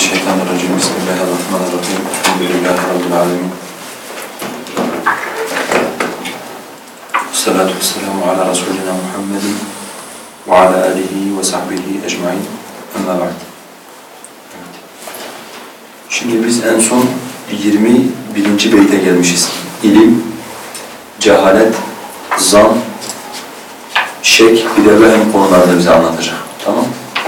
Mineşşeytanirracim. Bismillahirrahmanirrahim. Elhamdülillahi Rabbil alemin. Salatu vesselamu ala Resulina Muhammedin ve ala alihi ve sahbihi ecmain. Amma ba'd. Şimdi biz en son 21. beyte gelmişiz. İlim, cehalet, zan, şek, bir de vehem konularda bize anlatacak. Tamam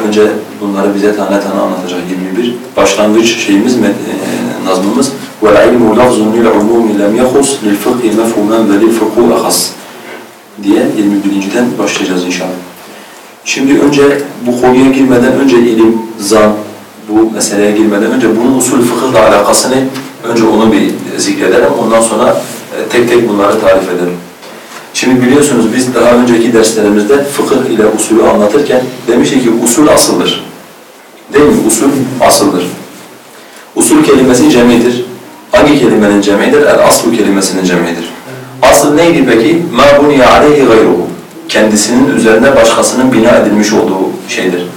Önce bunları bize tane tane anlatacak 21. Başlangıç şeyimiz, e, nazmımız وَالْعِلْمُ لَفْزٌ لِلْعُمُومِ لَمْ يَخُصْ لِلْفِقْهِ مَفْهُمًا وَلِلْفِقْهُ أَخَصْ diye 21.den başlayacağız inşallah. Şimdi önce bu konuya girmeden önce ilim, zan, bu meseleye girmeden önce bunun usul fıkıhla alakasını önce onu bir zikredelim. Ondan sonra e, tek tek bunları tarif edelim. Şimdi biliyorsunuz biz daha önceki derslerimizde fıkıh ile usulü anlatırken demiştik ki usul asıldır. Değil mi? Usul asıldır. Usul kelimesi cemidir. Hangi kelimenin cemidir? El aslu kelimesinin cemidir. Asıl neydi peki? مَا بُنِيَ عَلَيْهِ غَيْرُهُ Kendisinin üzerine başkasının bina edilmiş olduğu şeydir.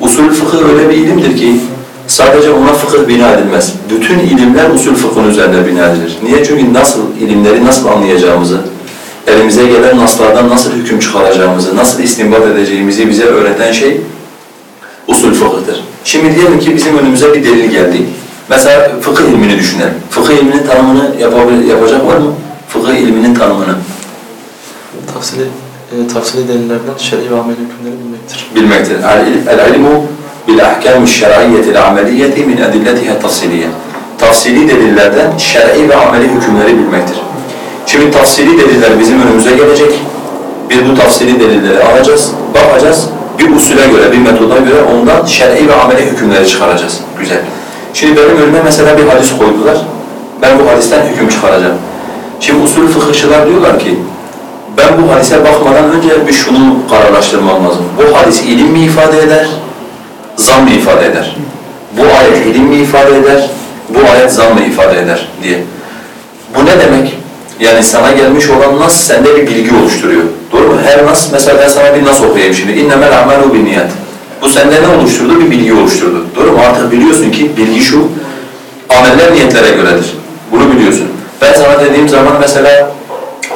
Usul fıkıh öyle bir ilimdir ki sadece ona fıkıh bina edilmez. Bütün ilimler usul fıkhın üzerine bina edilir. Niye? Çünkü nasıl ilimleri nasıl anlayacağımızı, elimize gelen naslardan nasıl hüküm çıkaracağımızı, nasıl istinbat edeceğimizi bize öğreten şey usul fıkıhtır. Şimdi diyelim ki bizim önümüze bir delil geldi. Mesela fıkıh ilmini düşünelim. Fıkıh ilminin tanımını yapacak var mı? Fıkıh ilminin tanımını. Tafsili, e, tafsili delillerden şer'i ve ameli hükümleri bilmektir. Bilmektir. El-ilmu bil-ahkâmi şer'iyyeti l-ameliyeti min edilletiha tafsiliye. Tafsili delillerden şer'i ve ameli hükümleri bilmektir. Şimdi tafsili deliller bizim önümüze gelecek. Biz bu tafsili delilleri alacağız, bakacağız. Bir usule göre, bir metoda göre ondan şer'i ve ameli hükümleri çıkaracağız. Güzel. Şimdi benim önüme mesela bir hadis koydular. Ben bu hadisten hüküm çıkaracağım. Şimdi usul fıkıhçılar diyorlar ki, ben bu hadise bakmadan önce bir şunu kararlaştırmam lazım. Bu hadis ilim mi ifade eder, zan mı ifade eder? Bu ayet ilim mi ifade eder, bu ayet zan mı ifade eder diye. Bu ne demek? Yani sana gelmiş olan nas sende bir bilgi oluşturuyor. Doğru mu? Her nas, mesela ben sana bir nas okuyayım şimdi. اِنَّمَا الْعَمَلُ بِالنِّيَةِ Bu sende ne oluşturdu? Bir bilgi oluşturdu. Doğru mu? Artık biliyorsun ki bilgi şu, ameller niyetlere göredir. Bunu biliyorsun. Ben sana dediğim zaman mesela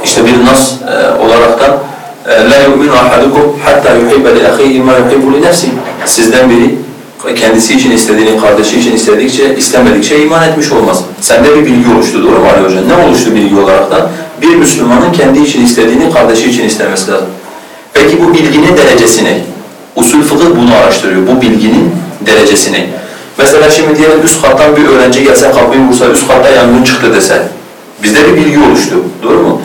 işte bir nas e, olaraktan لَا يُؤْمِنُ أَحَدُكُمْ حَتَّى يُحِبَّ لِأَخِيهِ مَا يُحِبُّ لِنَفْسِهِ Sizden biri kendisi için istediğini, kardeşi için istedikçe, istemedikçe iman etmiş olmaz. Sende bir bilgi oluştu, doğru mu Ali Hoca? Ne oluştu bilgi olarak da? Bir Müslümanın kendi için istediğini, kardeşi için istemesi lazım. Peki bu bilginin derecesi ne? Usul fıkıh bunu araştırıyor, bu bilginin derecesi ne? Mesela şimdi diyelim üst kattan bir öğrenci gelse kapıyı vursa, üst katta yangın çıktı dese, bizde bir bilgi oluştu, doğru mu?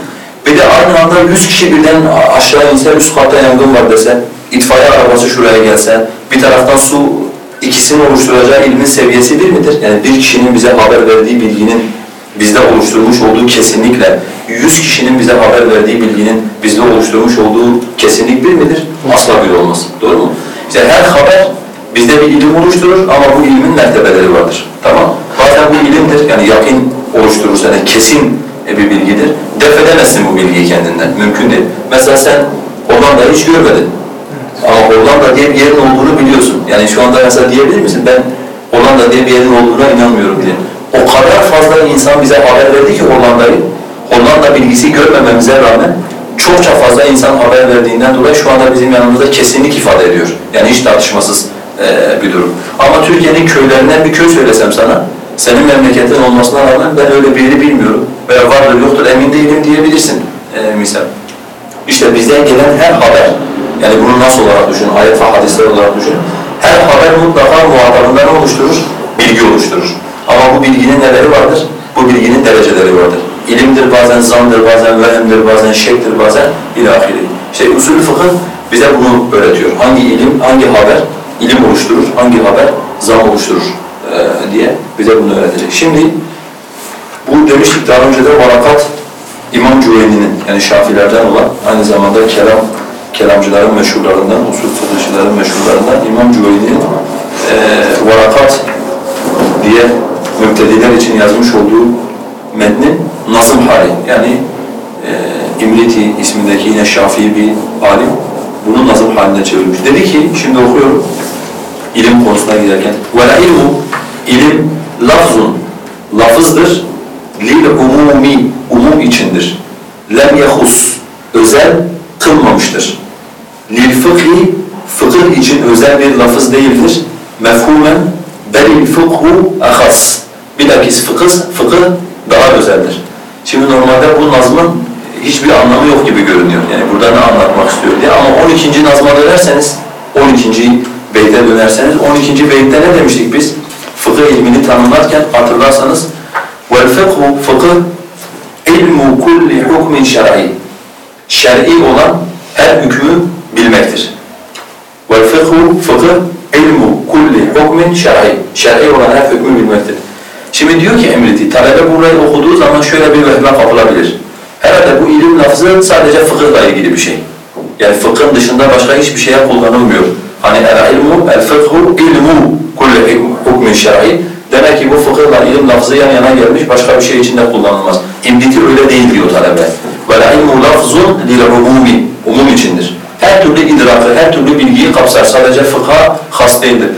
Bir de aynı anda 100 kişi birden aşağı inse, üst katta yangın var dese, itfaiye arabası şuraya gelse, bir taraftan su ikisinin oluşturacağı ilmin seviyesi bir midir? Yani bir kişinin bize haber verdiği bilginin bizde oluşturmuş olduğu kesinlikle yüz kişinin bize haber verdiği bilginin bizde oluşturmuş olduğu kesinlik bir midir? Asla bir olmaz. Doğru mu? İşte her haber bizde bir ilim oluşturur ama bu ilmin mertebeleri vardır. Tamam? Bazen bu ilimdir. Yani yakin oluşturursa yani kesin bir bilgidir. Def edemezsin bu bilgiyi kendinden. Mümkün değil. Mesela sen Hollanda'yı hiç görmedin. Ama Hollanda diye bir yerin olduğunu biliyorsun. Yani şu anda mesela diyebilir misin? Ben Hollanda diye bir yerin olduğuna inanmıyorum bile. O kadar fazla insan bize haber verdi ki Hollanda'yı, Hollanda bilgisi görmememize rağmen çokça fazla insan haber verdiğinden dolayı şu anda bizim yanımızda kesinlik ifade ediyor. Yani hiç tartışmasız e, bir durum. Ama Türkiye'nin köylerinden bir köy söylesem sana, senin memleketin olmasına rağmen ben öyle bir yeri bilmiyorum veya vardır yoktur emin değilim diyebilirsin e, misal. İşte bizden gelen her haber yani bunu nasıl olarak düşün, ayet ve hadisler olarak düşün. Her haber mutlaka muhatabında ne oluşturur? Bilgi oluşturur. Ama bu bilginin neleri vardır? Bu bilginin dereceleri vardır. İlimdir, bazen zandır, bazen vehemdir, bazen şektir, bazen ilahiri. İşte usulü fıkıh bize bunu öğretiyor. Hangi ilim, hangi haber ilim oluşturur, hangi haber zan oluşturur e, diye bize bunu öğretecek. Şimdi bu demiştik daha önce de varakat İmam Cüveyni'nin yani Şafilerden olan aynı zamanda kelam kelamcıların meşhurlarından, usul fıkıhçıların meşhurlarından İmam Cüveyni'nin e, Varakat diye mübtediler için yazmış olduğu metnin nazım hali. Yani e, İmriti ismindeki yine Şafii bir alim bunu nazım haline çevirmiş. Dedi ki, şimdi okuyorum ilim konusuna giderken وَلَا ilmu İlim lafzun, lafızdır. Lil umumi, umum içindir. Lem yahus, özel kılmamıştır. Lil fıkhi, fıkıh için özel bir lafız değildir. Mefhumen, belil fıkhu ahas. Bilakis fıkıh, fıkıh daha özeldir. Şimdi normalde bu nazmın hiçbir anlamı yok gibi görünüyor. Yani burada ne anlatmak istiyor diye ama 12. nazma dönerseniz, 12. beyte dönerseniz, 12. beytte ne demiştik biz? Fıkıh ilmini tanımlarken hatırlarsanız وَالْفِقْهُ fıkıh ilmu kulli hukmin şer'i şer'i olan her hükmü bilmektir. وَالْفِقْهُ fıkıh ilmu kulli hukmin şer'i şer'i olan her hükmü bilmektir. Şimdi diyor ki Emriti, talebe burayı okuduğu zaman şöyle bir vehme kapılabilir. Herhalde bu ilim lafzı sadece fıkıhla ilgili bir şey. Yani fıkhın dışında başka hiçbir şeye kullanılmıyor. Hani el ilmu, el fıkhu, ilmu kulli hukmin şer'i. Demek ki bu fıkıhla ilim lafzı yan yana gelmiş, başka bir şey içinde kullanılmaz. İmditi öyle değil diyor talebe. Ve ilmu lafzun lil umumi, umum içindir. Her türlü idrakı, her türlü bilgiyi kapsar. Sadece fıkha has değildir.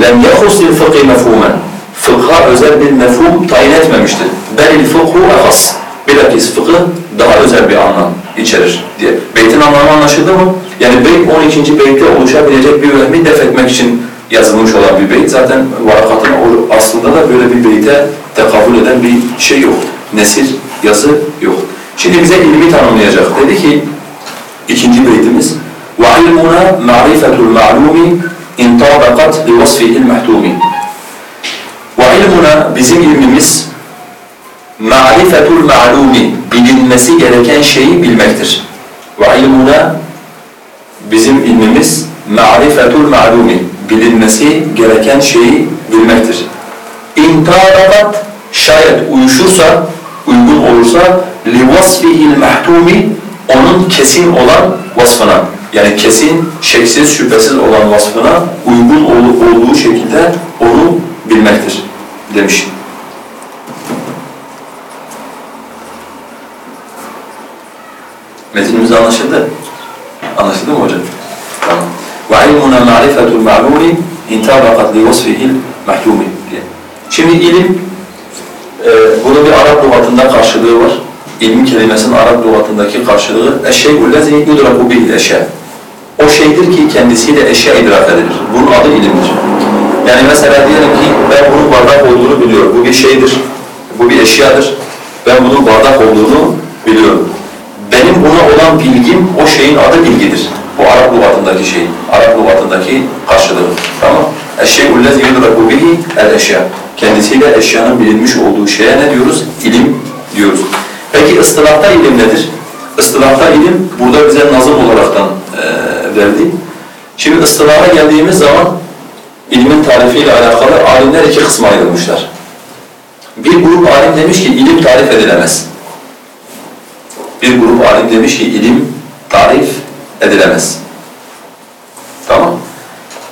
Yahus lil fıkhi mefhumen. Fıkha özel bir mefhum tayin etmemiştir. Belil fıkhu ahas. Bilakis fıkıh daha özel bir anlam içerir diye. Beytin anlamı anlaşıldı mı? Yani beyt 12. beytte oluşabilecek bir vehmi def etmek için yazılmış olan bir beyt. Zaten varakatın aslında da böyle bir beyte tekabül eden bir şey yok. Nesir, yazı yok. Şimdi bize ilmi tanımlayacak. Dedi ki ikinci beytimiz وَعِلْمُنَا مَعْرِفَةُ الْمَعْلُومِ اِنْ طَابَقَتْ لِوَصْفِهِ الْمَحْتُومِ وَعِلْمُنَا bizim ilmimiz ma'rifetul ma'lumi bilinmesi gereken şeyi bilmektir. Ve ilmuna bizim ilmimiz ma'rifetul ma'lumi bilinmesi gereken şeyi bilmektir. İntarakat şayet uyuşursa, uygun olursa li vasfihil mahtumi onun kesin olan vasfına yani kesin, şeksiz, şüphesiz olan vasfına uygun olduğu şekilde onu bilmektir demiş. Metinimiz anlaşıldı. Anlaşıldı mı hocam? Tamam. وَعِلْمُنَا مَعْرِفَةُ الْمَعْلُومِ اِنْتَابَقَتْ لِوَصْفِهِ الْمَحْلُومِ diye. Şimdi ilim, e, bunun bir Arap lügatında karşılığı var. İlmi kelimesinin Arap lügatındaki karşılığı اَشْشَيْءُ الَّذِي يُدْرَكُ بِهِ الْاَشْيَاءِ o şeydir ki kendisiyle eşya idrak edilir. Bunun adı ilimdir. Yani mesela diyelim ki ben bunun bardak olduğunu biliyorum. Bu bir şeydir. Bu bir eşyadır. Ben bunun bardak olduğunu biliyorum. Benim buna olan bilgim o şeyin adı bilgidir. Bu Arap lügatındaki şey, Arap lügatındaki karşılığı. Tamam? Eşşe'ullezî yudraku bihi el eşya. Kendisiyle eşyanın bilinmiş olduğu şeye ne diyoruz? İlim diyoruz. Peki ıstılahta ilim nedir? Islahta ilim burada bize nazım olaraktan verdi. Şimdi ıstılaha geldiğimiz zaman ilmin tarifiyle alakalı alimler iki kısma ayrılmışlar. Bir grup alim demiş ki ilim tarif edilemez. Bir grup alim demiş ki ilim tarif edilemez. Tamam.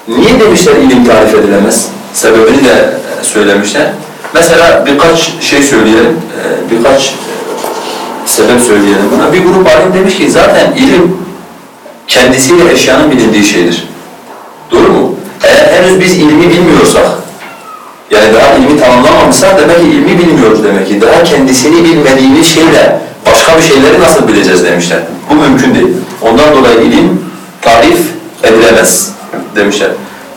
Niye demişler ilim tarif edilemez? Sebebini de söylemişler. Mesela birkaç şey söyleyelim, e, birkaç e, sebep söyleyelim buna. Bir grup alim demiş ki zaten ilim kendisiyle eşyanın bilindiği şeydir. Doğru mu? Eğer henüz biz ilmi bilmiyorsak, yani daha ilmi tamamlamamışsak demek ki ilmi bilmiyoruz demek ki. Daha kendisini bilmediğimiz şeyle başka bir şeyleri nasıl bileceğiz demişler. Bu mümkün değil. Ondan dolayı ilim tarif edilemez demişler.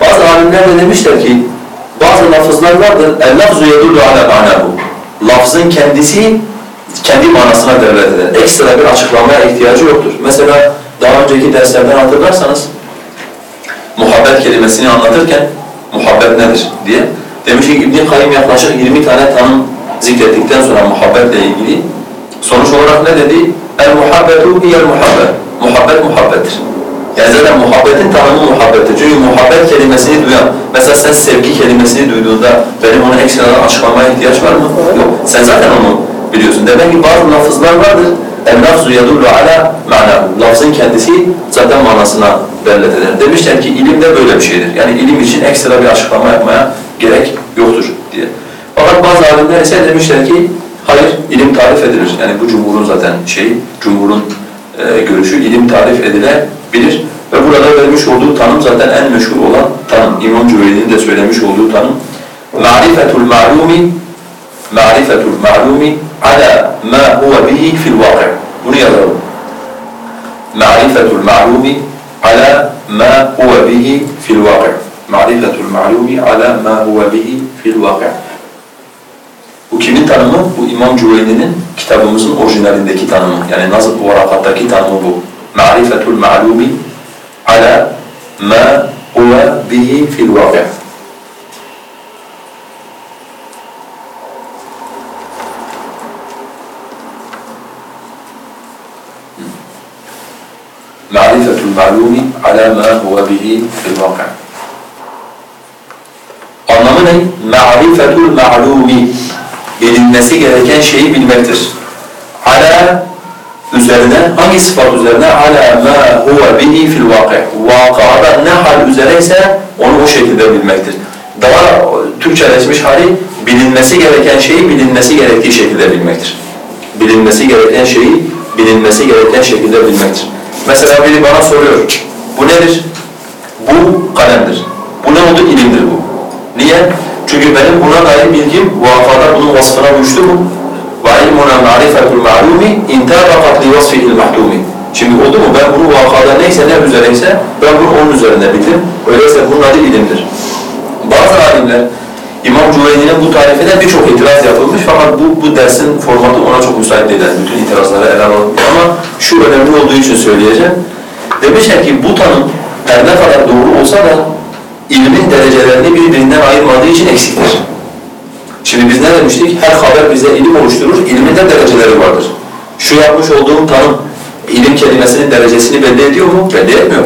Bazı alimler de demişler ki bazı lafızlar vardır. El-lafzu yedullu ala manahu. Lafzın kendisi kendi manasına devlet eder. Ekstra bir açıklamaya ihtiyacı yoktur. Mesela daha önceki derslerden hatırlarsanız muhabbet kelimesini anlatırken muhabbet nedir diye demiş ki İbn Kayyim yaklaşık 20 tane tanım zikrettikten sonra muhabbetle ilgili sonuç olarak ne dedi? El muhabbetu hiyel muhabbet. Muhabbet muhabbettir. Yani zaten muhabbetin tanımı muhabbettir. Çünkü muhabbet kelimesini duyan, mesela sen sevgi kelimesini duyduğunda benim ona ekstradan açıklamaya ihtiyaç var mı? Yok. Sen zaten onu biliyorsun. Demek ki bazı lafızlar vardır. El-lafzu yedullu ala ma'na. Lafzın kendisi zaten manasına delalet eder. Demişler ki ilim de böyle bir şeydir. Yani ilim için ekstra bir açıklama yapmaya gerek yoktur diye. Fakat bazı alimler ise demişler ki hayır ilim tarif edilir. Yani bu cumhurun zaten şeyi, cumhurun e, görüşü ilim tarif edilebilir. Ve burada vermiş olduğu tanım zaten en meşhur olan tanım. İmam Cüveyli'nin de söylemiş olduğu tanım Ma'rifetul ma'lumi ma'rifetul ma'lumi ala ma huwa bihi fil vaki'. Bunu yazalım. Ma'rifetul ma'lumi ala ma huwa bihi fil vaki'. Ma'rifetul ma'lumi ala ma huwa bihi fil vaki'. Bu kimin tanımı? Bu İmam Cüveyni'nin kitabımızın orijinalindeki tanımı. Yani nasıl bu varakattaki tanımı bu. Ma'rifetul ma'lumi ala ma huwa bihi fil vaki'. Ma'lumi ala ma huwa bihi fil vaki'. Anlamı ne? Ma'rifetul ma'lumi bilinmesi gereken şeyi bilmektir. Ala üzerine, hangi sıfat üzerine? Ala ma huwa bihi fil vaki'. Vakada ne hal üzereyse onu o şekilde bilmektir. Daha Türkçeleşmiş hali bilinmesi gereken şeyi bilinmesi gerektiği şekilde bilmektir. Bilinmesi gereken şeyi bilinmesi gereken şekilde bilmektir. Mesela biri bana soruyor, bu nedir? Bu kalemdir. Bu ne oldu? İlimdir bu. Niye? Çünkü benim buna dair bilgim vakada bunun vasfına uyuştu mu? وَعِلْمُنَا مَعْرِفَةُ الْمَعْلُومِ اِنْتَابَقَتْ لِوَصْفِهِ الْمَحْتُومِ Şimdi oldu mu? Ben bunu vakada neyse ne üzereyse ben bunu onun üzerinde bildim. Öyleyse bunun adı ilimdir. Bazı alimler İmam Cüveyni'nin bu tarifine birçok itiraz yapılmış fakat bu, bu dersin formatı ona çok müsait değil. Yani bütün itirazları ele alalım. Ama şu önemli olduğu için söyleyeceğim. Demişler ki bu tanım her ne kadar doğru olsa da ilmin derecelerini birbirinden ayırmadığı için eksiktir. Şimdi biz ne demiştik? Her haber bize ilim oluşturur, ilmin de dereceleri vardır. Şu yapmış olduğum tanım, ilim kelimesinin derecesini belli ediyor mu? Belli etmiyor.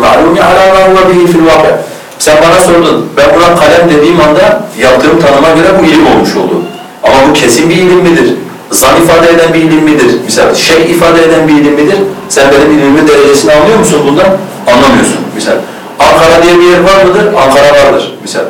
Ma'lumi ala ma huwa bihi fil vaki'. Sen bana sordun, ben buna kalem dediğim anda yaptığım tanıma göre bu ilim olmuş oldu. Ama bu kesin bir ilim midir? Zan ifade eden bir ilim midir? Misal şey ifade eden bir ilim midir? Sen benim ilmimin derecesini anlıyor musun bundan? Anlamıyorsun. Misal Ankara diye bir yer var mıdır? Ankara vardır. Misal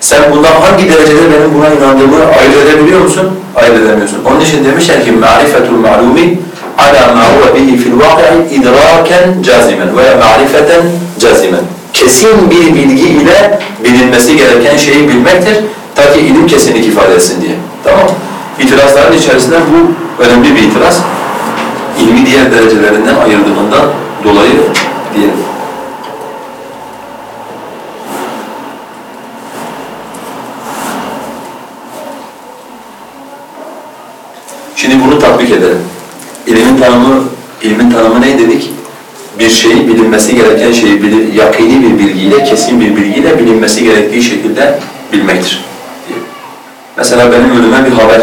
sen bundan hangi derecede benim buna inandığımı ayırt edebiliyor musun? Ayırt edemiyorsun. Onun için demişler ki ma'rifetul ma'lumi ala ma huwa bihi fil vaki'i idraken cazimen veya ma'rifeten cazimen. Kesin bir bilgi ile bilinmesi gereken şeyi bilmektir. Ta ki ilim kesinlik ifade etsin diye. Tamam İtirazların içerisinde bu önemli bir itiraz. İlmi diğer derecelerinden ayırdığından dolayı diyelim. Şimdi bunu tatbik edelim. İlmin tanımı, ilmin tanımı ne dedik? Bir şeyi bilinmesi gereken şeyi bilir, yakini bir bilgiyle, kesin bir bilgiyle bilinmesi gerektiği şekilde bilmektir. Diye. Mesela benim önüme bir haber,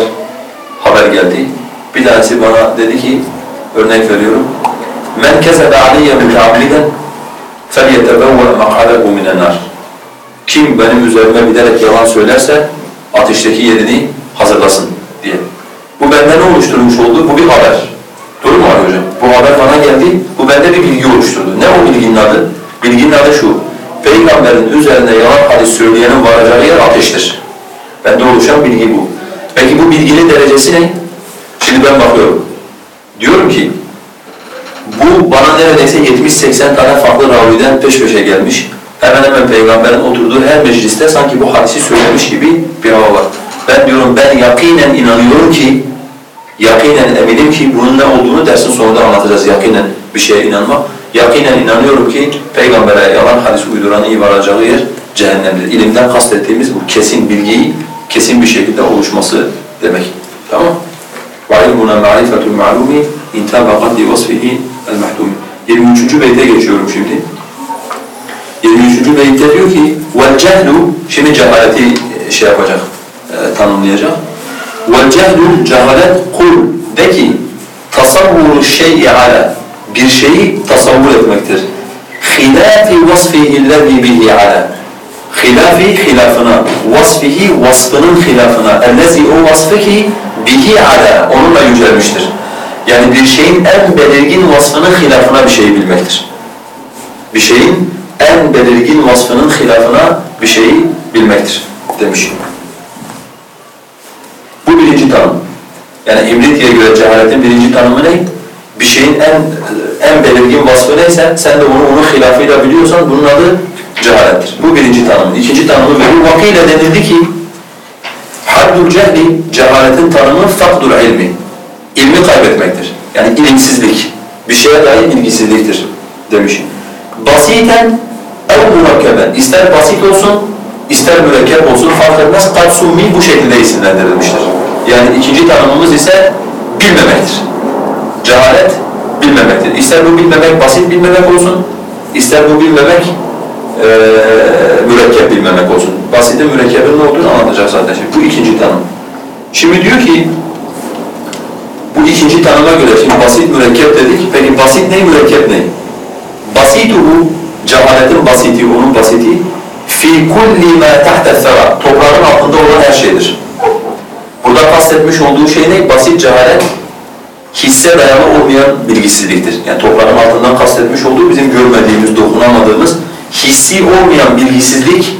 haber geldi. Bir tanesi bana dedi ki, örnek veriyorum. Men kezebe aleyye müteammiden فَلْيَتَبَوَّ مَقْعَدَهُ مِنَ النَّارِ Kim benim üzerime bilerek yalan söylerse ateşteki yerini hazırlasın diye. Bu bende ne oluşturmuş oldu? Bu bir haber. Doğru mu Ali hocam? Bu haber bana geldi, bu bende bir bilgi oluşturdu. Ne o bilginin adı? Bilginin adı şu. Peygamberin üzerine yalan hadis söyleyenin varacağı yer ateştir. Bende oluşan bilgi bu. Peki bu bilginin derecesi ne? Şimdi ben bakıyorum. Diyorum ki, bu bana neredeyse 70-80 tane farklı raviden peş peşe gelmiş. Hemen hemen peygamberin oturduğu her mecliste sanki bu hadisi söylemiş gibi bir hava var. Ben diyorum ben yakinen inanıyorum ki, yakinen eminim ki bunun ne olduğunu dersin sonunda anlatacağız yakinen bir şeye inanmak. Yakinen inanıyorum ki peygambere yalan hadis uyduranın iyi varacağı yer cehennemdir. İlimden kastettiğimiz bu kesin bilgiyi kesin bir şekilde oluşması demek. Tamam وَعِلْمُنَا مَعْرِفَةُ الْمَعْلُومِ اِنْتَابَقَتْ لِوَصْفِهِ الْمَحْتُومِ 23. beyte geçiyorum şimdi. 23. beytte diyor ki وَالْجَهْلُ Şimdi cehaleti şey yapacak, e, tanımlayacak. Ve cehlül cehalet kul. De ki tasavvuru şey'i ala. Bir şeyi tasavvur etmektir. Hilafi vasfihi lezi bihi ala. Hilafi hilafına, vasfihi vasfının hilafına. Ellezi o vasfı bihi ala. Onunla yücelmiştir. Yani bir şeyin en belirgin vasfının hilafına bir şey bilmektir. Bir şeyin en belirgin vasfının hilafına bir şeyi bilmektir demiş. Birinci tanım. Yani İmriti'ye göre cehaletin birinci tanımı ne? Bir şeyin en en belirgin vasfı neyse, sen de onu onun hilafıyla biliyorsan bunun adı cehalettir. Bu birinci tanımın. İkinci tanımı veriyor. Vakıyla denildi ki, Haddul cehli, cehaletin tanımı fakdul ilmi. İlmi kaybetmektir. Yani ilimsizlik, bir şeye dair bilgisizliktir demiş. Basiten ev mürekkeben, ister basit olsun, ister mürekkep olsun fark etmez. Kad summi bu şekilde isimlendirilmiştir. Yani ikinci tanımımız ise bilmemektir. Cehalet bilmemektir. İster bu bilmemek basit bilmemek olsun, ister bu bilmemek e, mürekkep bilmemek olsun. Basitin mürekkebin ne olduğunu anlatacak zaten şimdi. Bu ikinci tanım. Şimdi diyor ki, bu ikinci tanıma göre, şimdi basit mürekkep dedik, peki basit ne, mürekkep ne? Basituhu, cehaletin basiti, onun basiti, fi kulli ma tahta thara, toprağın altında olan her şeydir. Burada kastetmiş olduğu şey ne? Basit cehalet, hisse dayalı olmayan bilgisizliktir. Yani toprağın altından kastetmiş olduğu bizim görmediğimiz, dokunamadığımız, hissi olmayan bilgisizlik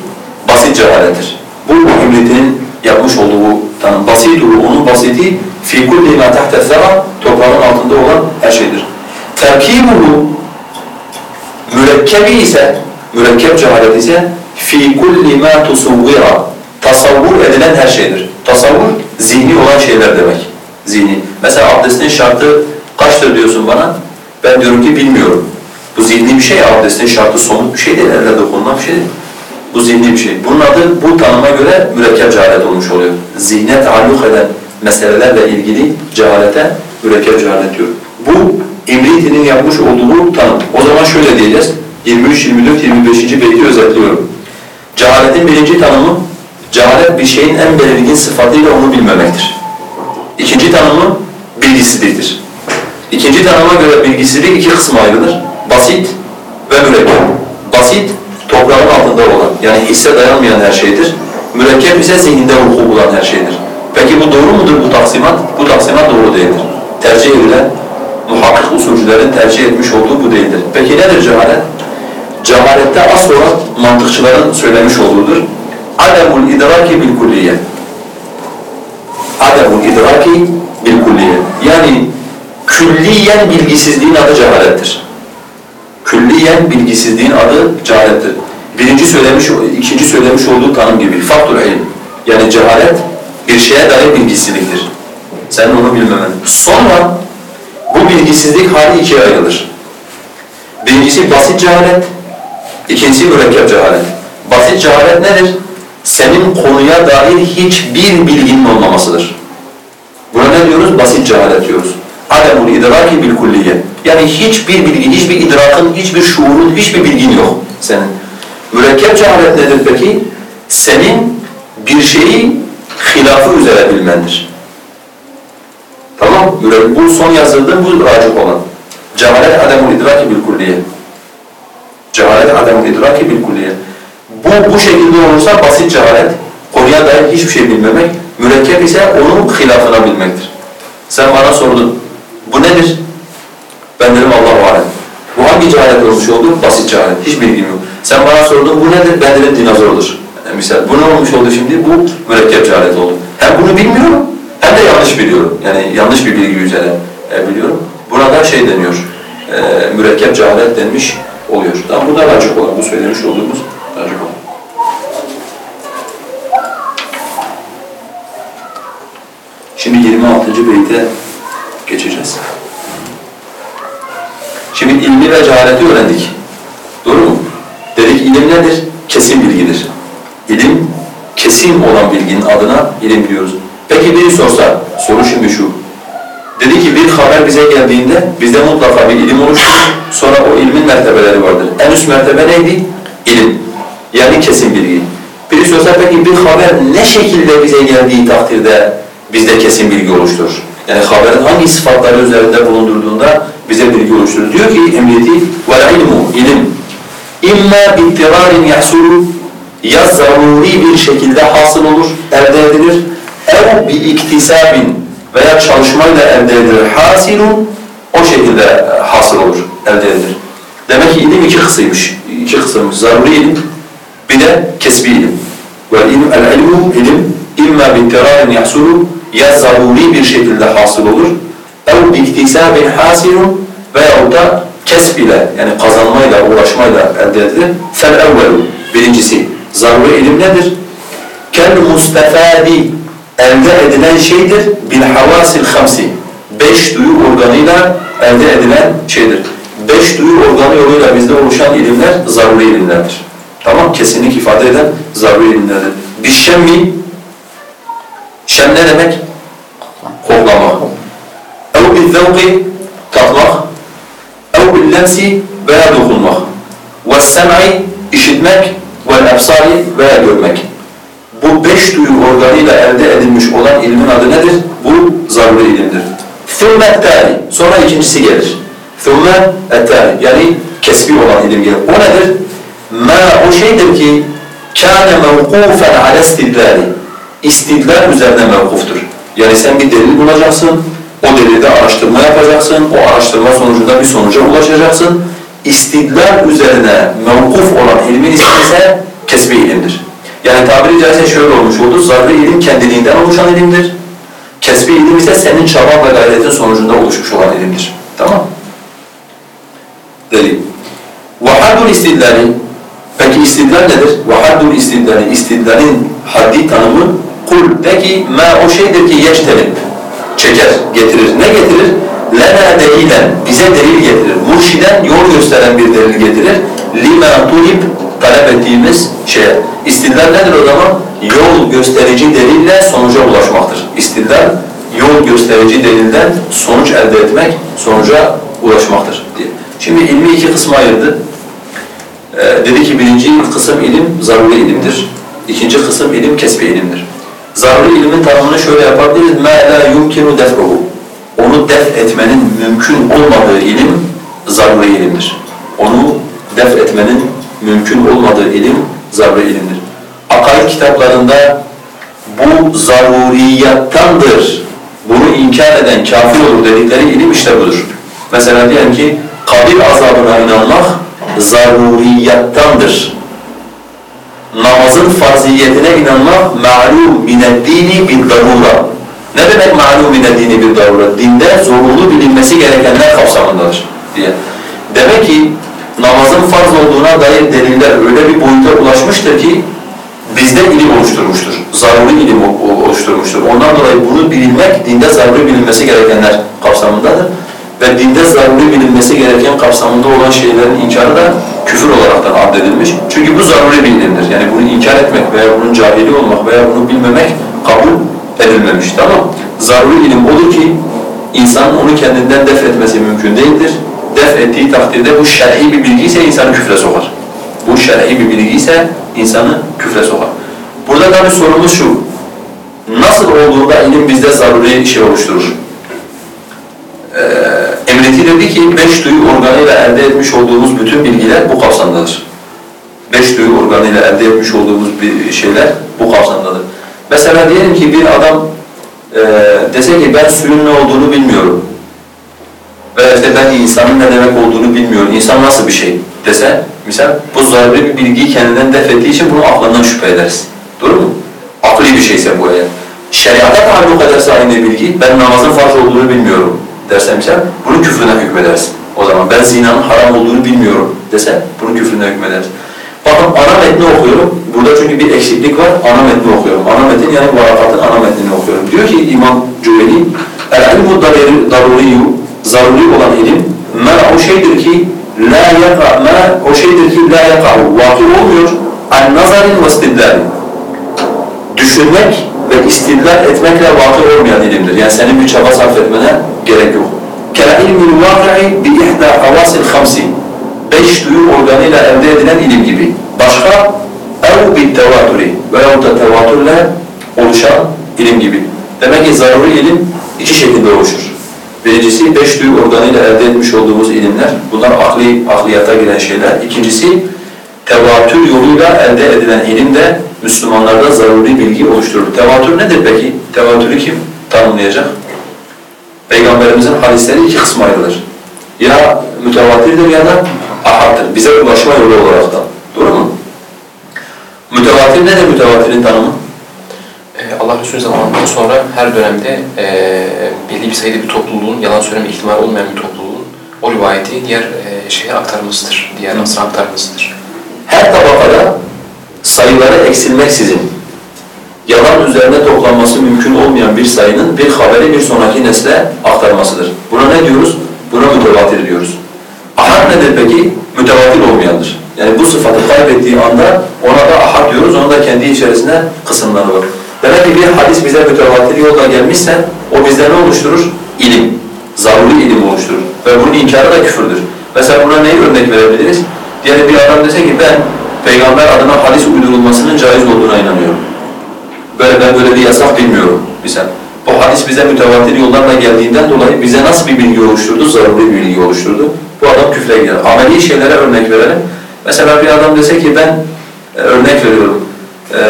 basit cehalettir. Bu İmriti'nin yapmış olduğu tanım. Basitu, onun basiti fi kulli ma tahta thara, toprağın altında olan her şeydir. Terkibuhu, mürekkebi ise, mürekkep cehalet ise fi kulli ma tusavvira, tasavvur edilen her şeydir. Tasavvur, zihni olan şeyler demek. Zihni. Mesela abdestin şartı kaçtır diyorsun bana? Ben diyorum ki bilmiyorum. Bu zihni bir şey, abdestin şartı somut bir şey değil, elle dokunulan bir şey değil. Bu zihni bir şey. Bunun adı bu tanıma göre mürekkep cehalet olmuş oluyor. Zihne taalluk eden meselelerle ilgili cehalete mürekkep cehalet diyor. Bu İmriti'nin yapmış olduğu tanım. O zaman şöyle diyeceğiz. 23, 24, 25. beyti özetliyorum. Cehaletin birinci tanımı, cehalet bir şeyin en belirgin sıfatıyla onu bilmemektir. İkinci tanımı bilgisizliktir. İkinci tanıma göre bilgisizlik iki kısma ayrılır. Basit ve mürekkep. Basit, toprağın altında olan, yani hisse dayanmayan her şeydir. Mürekkep ise zihninde vuku bulan her şeydir. Peki bu doğru mudur bu taksimat? Bu taksimat doğru değildir. Tercih edilen, muhakkik usulcülerin tercih etmiş olduğu bu değildir. Peki nedir cehalet? Cehalette asıl olan mantıkçıların söylemiş olduğudur. Ademul idraki bil kulliye. Ademul idraki bil kulliye. Yani külliyen bilgisizliğin adı cehalettir. Külliyen bilgisizliğin adı cehalettir. Birinci söylemiş, ikinci söylemiş olduğu tanım gibi. Faktur ilim. Yani cehalet bir şeye dair bilgisizliktir. Sen onu bilmemen. Sonra bu bilgisizlik hali ikiye ayrılır. Birincisi basit cehalet, ikincisi mürekkep cehalet. Basit cehalet nedir? Senin konuya dair hiçbir bilginin olmamasıdır. Buna ne diyoruz? Basit cehalet diyoruz. Ademul idraki bil kulliye. Yani hiçbir bilgi, hiçbir idrakın, hiçbir şuurun, hiçbir bilgin yok senin. Mürekkep cehalet nedir peki? Senin bir şeyi hilafı üzere bilmendir. Tamam? Bu son yazıldığım bu racih olan. Cehalet ademul idraki bil kulliye. Cehalet ademul idraki bil kulliye. Bu bu şekilde olursa basit cehalet, konuya dair hiçbir şey bilmemek, mürekkep ise onun hilafına bilmektir. Sen bana sordun, bu nedir? Ben dedim Allah-u Alem. Bu hangi cehalet olmuş oldu? Basit cehalet, hiç bilgim yok. Sen bana sordun, bu nedir? Ben dedim dinozordur. Yani misal, bu ne olmuş oldu şimdi? Bu mürekkep cehalet oldu. Hem bunu bilmiyorum, hem de yanlış biliyorum. Yani yanlış bir bilgi üzere e, biliyorum. Buna da şey deniyor, e, mürekkep cehalet denmiş oluyor. Tamam, bu da racih olan, bu söylemiş olduğumuz racih olan. Şimdi 26. beyte geçeceğiz. Şimdi ilmi ve cehaleti öğrendik. Doğru mu? Dedik ilim nedir? Kesin bilgidir. İlim, kesin olan bilginin adına ilim diyoruz. Peki biri sorsa, soru şimdi şu. Dedi ki bir haber bize geldiğinde bizde mutlaka bir ilim oluşturur. Sonra o ilmin mertebeleri vardır. En üst mertebe neydi? İlim. Yani kesin bilgi. Biri sorsa peki bir haber ne şekilde bize geldiği takdirde bizde kesin bilgi oluşturur. Yani haberin hangi sıfatları üzerinde bulundurduğunda bize bilgi oluşturur. Diyor ki emniyeti vel ilmu ilim imma bittirarin yahsulu ya zaruri bir şekilde hasıl olur, elde edilir. Ev bi iktisabin veya çalışmayla elde edilir. Hasilun o şekilde e, hasıl olur, elde edilir. Demek ki ilim iki kısıymış. İki kısımmış. Zaruri ilim bir de kesbi ilim. Ve ilim el ilmu ilim imma bittirarin yahsulu ya zaruri bir şekilde hasıl olur ev bi iktisabin hasilun veya da kesb ile yani kazanmayla, uğraşmayla elde edilir. Fel evvelu birincisi zaruri ilim nedir? Kel mustefadi elde edilen şeydir. Bil havasil. Beş duyu organıyla elde edilen şeydir. Beş duyu organı yoluyla bizde oluşan ilimler zaruri ilimlerdir. Tamam Kesinlik ifade eden zaruri ilimlerdir. Bişşemmi Şem ne demek? Koklamak. Ev bil zevki tatmak. Ev bil lemsi veya dokunmak. Ve sem'i işitmek ve ebsari veya görmek. Bu beş duyu organıyla elde edilmiş olan ilmin adı nedir? Bu zaruri ilimdir. ثُمَّ التَّالِ Sonra ikincisi gelir. ثُمَّ التَّالِ Yani kesbi olan ilim gelir. O nedir? مَا O şeydir ki كَانَ مَوْقُوفًا عَلَى اسْتِدْلَالِ İstidlal üzerine mevkuftur. Yani sen bir delil bulacaksın, o delilde araştırma yapacaksın, o araştırma sonucunda bir sonuca ulaşacaksın. İstidlal üzerine mevkuf olan ilmin ismi ise kesbi ilimdir. Yani tabiri caizse şöyle olmuş oldu, zarri ilim kendiliğinden oluşan ilimdir. Kesbi ilim ise senin çaban ve gayretin sonucunda oluşmuş olan ilimdir. Tamam Delil. وَحَدُّ istidlali Peki istidlal nedir? وَحَدُّ istidlali İstidlalin haddi tanımı kul de ki ma o şeydir ki yeştelip çeker, getirir. Ne getirir? Lena delilen, bize delil getirir. Murşiden yol gösteren bir delil getirir. Lima tulib talep ettiğimiz şeye. İstidlal nedir o zaman? Yol gösterici delille sonuca ulaşmaktır. İstidlal yol gösterici delilden sonuç elde etmek, sonuca ulaşmaktır diye. Şimdi ilmi iki kısma ayırdı. Ee, dedi ki birinci kısım ilim zaruri ilimdir. İkinci kısım ilim kesbi ilimdir. Zaruri ilmin tanımını şöyle yapabiliriz. مَا لَا يُمْكِنُ دَفْعُهُ Onu def etmenin mümkün olmadığı ilim zaruri ilimdir. Onu def etmenin mümkün olmadığı ilim zaruri ilimdir. Akaid kitaplarında bu zaruriyattandır. Bunu inkar eden kafir olur dedikleri ilim işte budur. Mesela diyelim ki kabir azabına inanmak zaruriyattandır namazın farziyetine inanmak ma'lum mineddini bir darura. Ne demek ma'lum mineddini bir darura? Dinde zorunlu bilinmesi gerekenler kapsamındadır diye. Demek ki namazın farz olduğuna dair deliller öyle bir boyuta ulaşmıştır ki bizde ilim oluşturmuştur. Zaruri ilim oluşturmuştur. Ondan dolayı bunu bilmek dinde zaruri bilinmesi gerekenler kapsamındadır ve dinde zaruri bilinmesi gereken kapsamında olan şeylerin inkarı da küfür olaraktan addedilmiş. Çünkü bu zaruri bir ilimdir. Yani bunu inkar etmek veya bunun cahili olmak veya bunu bilmemek kabul edilmemiş. Tamam Zaruri ilim olur ki insanın onu kendinden def etmesi mümkün değildir. Def ettiği takdirde bu şer'i bir bilgi ise insanı küfre sokar. Bu şer'i bir bilgi ise insanı küfre sokar. Burada tabi sorumuz şu. Nasıl olduğunda ilim bizde zaruri şey oluşturur? Ee, Emreti ki beş duyu organıyla elde etmiş olduğumuz bütün bilgiler bu kapsamdadır. Beş duyu organıyla elde etmiş olduğumuz bir şeyler bu kapsamdadır. Mesela diyelim ki bir adam e, dese ki ben suyun ne olduğunu bilmiyorum. Veya işte ben insanın ne demek olduğunu bilmiyorum. İnsan nasıl bir şey dese, misal bu zaruri bir bilgiyi kendinden def için bunu aklından şüphe ederiz. Doğru mu? Akli bir şeyse bu eğer. Şeriata taalluk ederse aynı bilgi, ben namazın farz olduğunu bilmiyorum dersen misal, bunu küfrüne hükmedersin. O zaman ben zinanın haram olduğunu bilmiyorum dese, bunu küfrüne hükmedersin. Bakın ana metni okuyorum. Burada çünkü bir eksiklik var. Ana metni okuyorum. Ana metin yani varakatın ana metnini okuyorum. Diyor ki İmam Cüveli, El-ilmu daruriyu, zaruri olan ilim, ma o şeydir ki la yaka, ma o şeydir ki la yaka, vakı olmuyor. An nazarin ve. Düşünmek ve istidlal etmekle vakı olmayan ilimdir. Yani senin bir çaba sarf etmene gerek yok. Keilmül vaki'i bi ihda havasil hamsi. Beş duyu organıyla elde edilen ilim gibi. Başka ev bi tevaturi veyahut da tevatürle oluşan ilim gibi. Demek ki zaruri ilim iki şekilde oluşur. Birincisi beş duyu organıyla elde etmiş olduğumuz ilimler. Bunlar akli, akliyata giren şeyler. İkincisi tevatür yoluyla elde edilen ilim de Müslümanlarda zaruri bilgi oluşturur. Tevatür nedir peki? Tevatürü kim tanımlayacak? Peygamberimizin hadisleri iki kısma ayrılır. Ya mütevatirdir ya da ahaddır. Bize ulaşma yolu olarak da. Doğru mu? Mütevatir nedir mütevatirin tanımı? Ee, Allah Resulü zamanından sonra her dönemde e, belli bir sayıda bir topluluğun, yalan söyleme ihtimali olmayan bir topluluğun o rivayeti diğer e, şeye aktarmasıdır, diğer asra aktarmasıdır. Her tabakada sayıları eksilmeksizin yalan üzerine toplanması mümkün olmayan bir sayının bir haberi bir sonraki nesle aktarmasıdır. Buna ne diyoruz? Buna mütevatir diyoruz. Ahad nedir peki? Mütevatir olmayandır. Yani bu sıfatı kaybettiği anda ona da ahad diyoruz, onun da kendi içerisinde kısımları var. Demek ki bir hadis bize mütevatir yolda gelmişse o bizde ne oluşturur? İlim, zaruri ilim oluşturur. Ve bunun inkarı da küfürdür. Mesela buna neyi örnek verebiliriz? Yani bir adam dese ki ben peygamber adına hadis uydurulmasının caiz olduğuna inanıyorum. Böyle ben böyle bir yasak bilmiyorum misal. Bu hadis bize mütevatir yollarla geldiğinden dolayı bize nasıl bir bilgi oluşturdu? Zaruri bir bilgi oluşturdu. Bu adam küfre girer. Ameli şeylere örnek verelim. Mesela bir adam dese ki ben e, örnek veriyorum. E,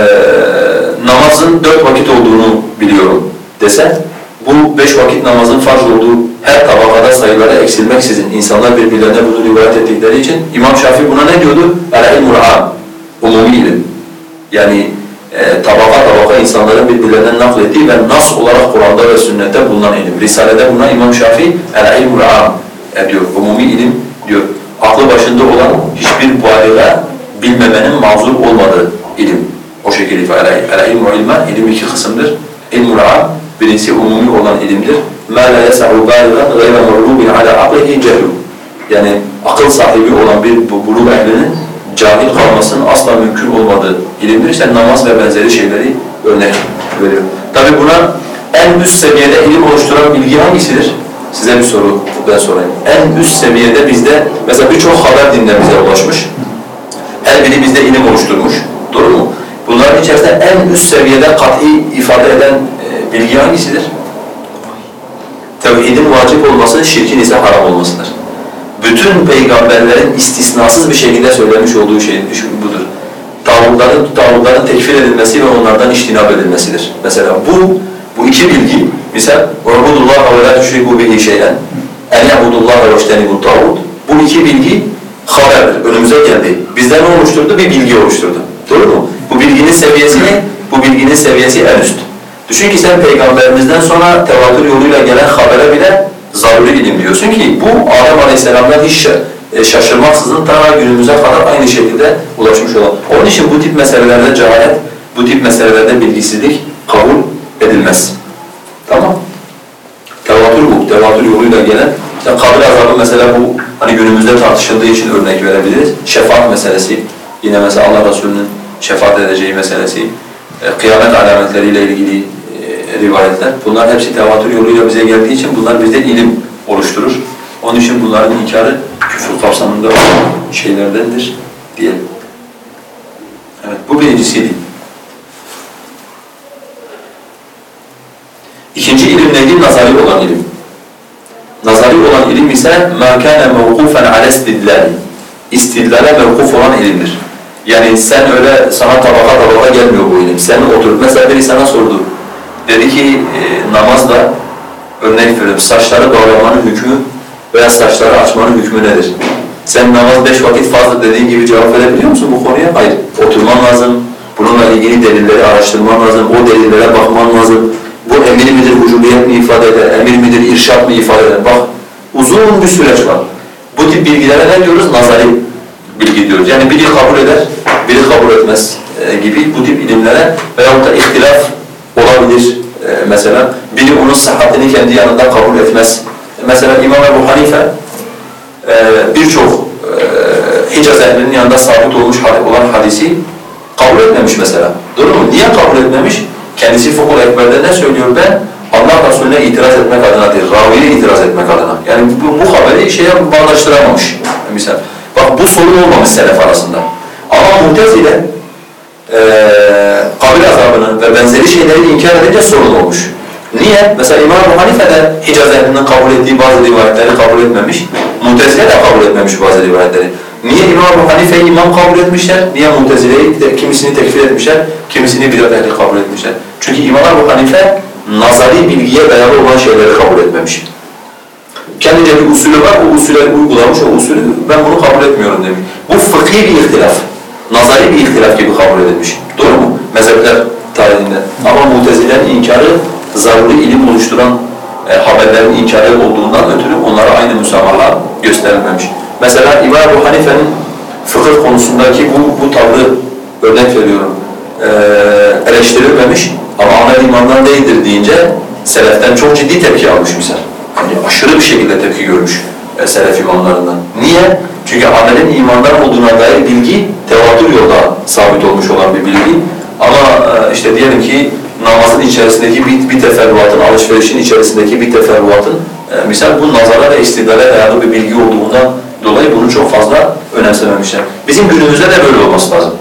namazın dört vakit olduğunu biliyorum dese bu beş vakit namazın farz olduğu her tabakada sayılara eksilmeksizin insanlar birbirlerine bunu rivayet ettikleri için İmam Şafii buna ne diyordu? El-ilmul am, umumi ilim. Yani e, tabaka tabaka insanların birbirlerinden naklettiği ve nas olarak Kur'an'da ve sünnette bulunan ilim. Risalede buna İmam Şafii el-ilmul am e, diyor, umumi ilim diyor. Aklı başında olan hiçbir baliga bilmemenin mazur olmadığı ilim. O şekilde ifade el-ilmu ilmen, ilim iki kısımdır. İlmul am, birincisi umumi olan ilimdir. مَا لَا يَسَعُ بَالِغًا غَيْرَ مَغْلُوبٍ عَلَى عَقْلِهِ جَهْلُ Yani akıl sahibi olan bir buluk ehlinin cahil kalmasının asla mümkün olmadığı ilimdir. İşte namaz ve benzeri şeyleri örnek veriyor. Tabi buna en üst seviyede ilim oluşturan bilgi hangisidir? Size bir soru ben sorayım. En üst seviyede bizde mesela birçok haber dinle bize ulaşmış. Her biri bizde ilim oluşturmuş. Doğru mu? Bunların içerisinde en üst seviyede kat'i ifade eden e, bilgi hangisidir? Tevhidin vacip olması, şirkin ise haram olmasıdır. Bütün peygamberlerin istisnasız bir şekilde söylemiş olduğu şey budur Tağutların, tağutların tekfir edilmesi ve onlardan iştinab edilmesidir. Mesela bu, bu iki bilgi, misal وَعْبُدُ اللّٰهَ وَلَا تُشْرِكُوا بِهِ شَيْئًا اَنْ يَعْبُدُ اللّٰهَ وَاجْتَنِبُوا الطَّاغُوتِ Bu iki bilgi haberdir, önümüze geldi. Bizde ne oluşturdu? Bir bilgi oluşturdu. Doğru mu? Bu bilginin seviyesi ne? Bu bilginin seviyesi en üst. Düşün ki sen peygamberimizden sonra tevatür yoluyla gelen habere bile zaruri ilim diyorsun ki bu Adem Aleyhisselam'dan hiç şaşırmaksızın ta günümüze kadar aynı şekilde ulaşmış olan. Onun için bu tip meselelerde cehalet, bu tip meselelerde bilgisizlik kabul edilmez. Tamam? Tevatür bu. Tevatür yoluyla gelen işte kabir azabı mesela bu hani günümüzde tartışıldığı için örnek verebiliriz. Şefaat meselesi. Yine mesela Allah Resulü'nün şefaat edeceği meselesi. E, kıyamet alametleriyle ilgili e, rivayetler. Bunlar hepsi tevatür yoluyla bize geldiği için bunlar bizde ilim oluşturur. Onun için bunların inkarı küfür kapsamında olan şeylerdendir diyelim. Evet, bu birincisiydi. İkinci ilim neydi? Nazari olan ilim. Nazari olan ilim ise مَا كَانَ مَوْقُوفًا عَلَى اسْتِدْلَالِ İstidlale mevkuf olan ilimdir. Yani sen öyle sana tabaka tabaka gelmiyor bu ilim. Sen oturup mesela biri sana sordu. Dedi ki e, namazda örnek veriyorum saçları bağlamanın hükmü veya saçları açmanın hükmü nedir? Sen namaz beş vakit fazla dediğin gibi cevap verebiliyor musun bu konuya? Hayır. Oturman lazım. Bununla ilgili delilleri araştırman lazım. O delillere bakman lazım. Bu emir midir, vücubiyet mi ifade eder, emir midir, irşat mı ifade eder? Bak uzun bir süreç var. Bu tip bilgilere ne diyoruz? Nazari bilgi diyoruz. Yani biri kabul eder, biri kabul etmez e, gibi bu tip ilimlere veyahut da ihtilaf olabilir e, mesela. Biri onun sıhhatini kendi yanında kabul etmez. Mesela İmam Ebu Hanife e, birçok e, Hicaz ehlinin yanında sabit olmuş olan hadisi kabul etmemiş mesela. Doğru mu? Niye kabul etmemiş? Kendisi Fukul Ekber'de ne söylüyor ben? Allah Resulüne itiraz etmek adına değil, raviye itiraz etmek adına. Yani bu, bu haberi şeye bağdaştıramamış. Misal. Bak bu sorun olmamış selef arasında. Ama Mu'tezile e, kabir azabını ve benzeri şeyleri inkar edince sorun olmuş. Niye? Mesela İmam Ebu Hanife de Hicaz ehlinin kabul ettiği bazı rivayetleri kabul etmemiş. Mu'tezile de kabul etmemiş bazı rivayetleri. Niye İmam Ebu Hanife'yi imam kabul etmişler? Niye Mu'tezile'yi kimisini tekfir etmişler, kimisini bidat ehli kabul etmişler? Çünkü İmam Ebu Hanife nazari bilgiye dayalı olan şeyleri kabul etmemiş. Kendince bir usulü var, o usulleri uygulamış, o usulü ben bunu kabul etmiyorum demiş. Bu fıkhi bir ihtilaf, nazari bir ihtilaf gibi kabul edilmiş. Doğru mu? Mezhepler tarihinde. Ama Mu'tezile'nin inkarı zaruri ilim oluşturan e, haberlerin inkarı olduğundan ötürü onlara aynı müsamaha gösterilmemiş. Mesela İmam Ebu Hanife'nin fıkıh konusundaki bu, bu tavrı örnek veriyorum. e, eleştirilmemiş ama amel imandan değildir deyince seleften çok ciddi tepki almış misal. Yani aşırı bir şekilde tepki görmüş e, selef imamlarından. Niye? Çünkü amelin imandan olduğuna dair bilgi tevatür yolda sabit olmuş olan bir bilgi. Ama e, işte diyelim ki namazın içerisindeki bir, bir teferruatın, alışverişin içerisindeki bir teferruatın e, misal bu nazara ve istidlale dayalı bir bilgi olduğundan dolayı bunu çok fazla önemsememişler. Bizim günümüzde de böyle olması lazım.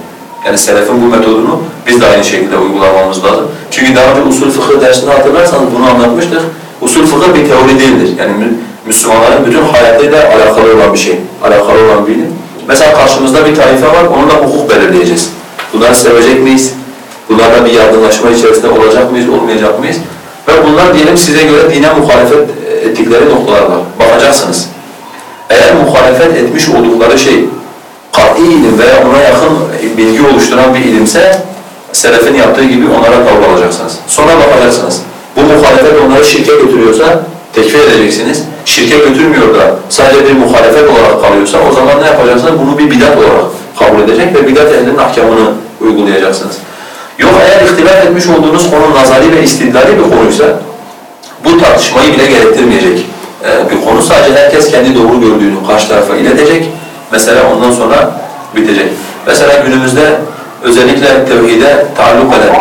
Yani selefin bu metodunu biz de aynı şekilde uygulamamız lazım. Çünkü daha önce usul fıkıh dersinde hatırlarsanız bunu anlatmıştık. Usul fıkıh bir teori değildir. Yani mü- Müslümanların bütün hayatıyla alakalı olan bir şey, alakalı olan bir ilim. Mesela karşımızda bir taife var, onunla hukuk belirleyeceğiz. Bunları sevecek miyiz? Bunlarla bir yardımlaşma içerisinde olacak mıyız, olmayacak mıyız? Ve bunlar diyelim size göre dine muhalefet ettikleri noktalar var. Bakacaksınız. Eğer muhalefet etmiş oldukları şey kat'i ilim veya ona yakın bilgi oluşturan bir ilimse selefin yaptığı gibi onlara tavır alacaksınız. Sonra bakacaksınız. Bu muhalefet onları şirke götürüyorsa tekfir edeceksiniz. Şirke götürmüyor da sadece bir muhalefet olarak kalıyorsa o zaman ne yapacaksınız? Bunu bir bidat olarak kabul edecek ve bidat ehlinin ahkamını uygulayacaksınız. Yok eğer ihtilaf etmiş olduğunuz konu nazari ve istidlali bir konuysa bu tartışmayı bile gerektirmeyecek ee, bir konu. Sadece herkes kendi doğru gördüğünü karşı tarafa iletecek. Mesela ondan sonra bitecek. Mesela günümüzde özellikle tevhide taalluk eden,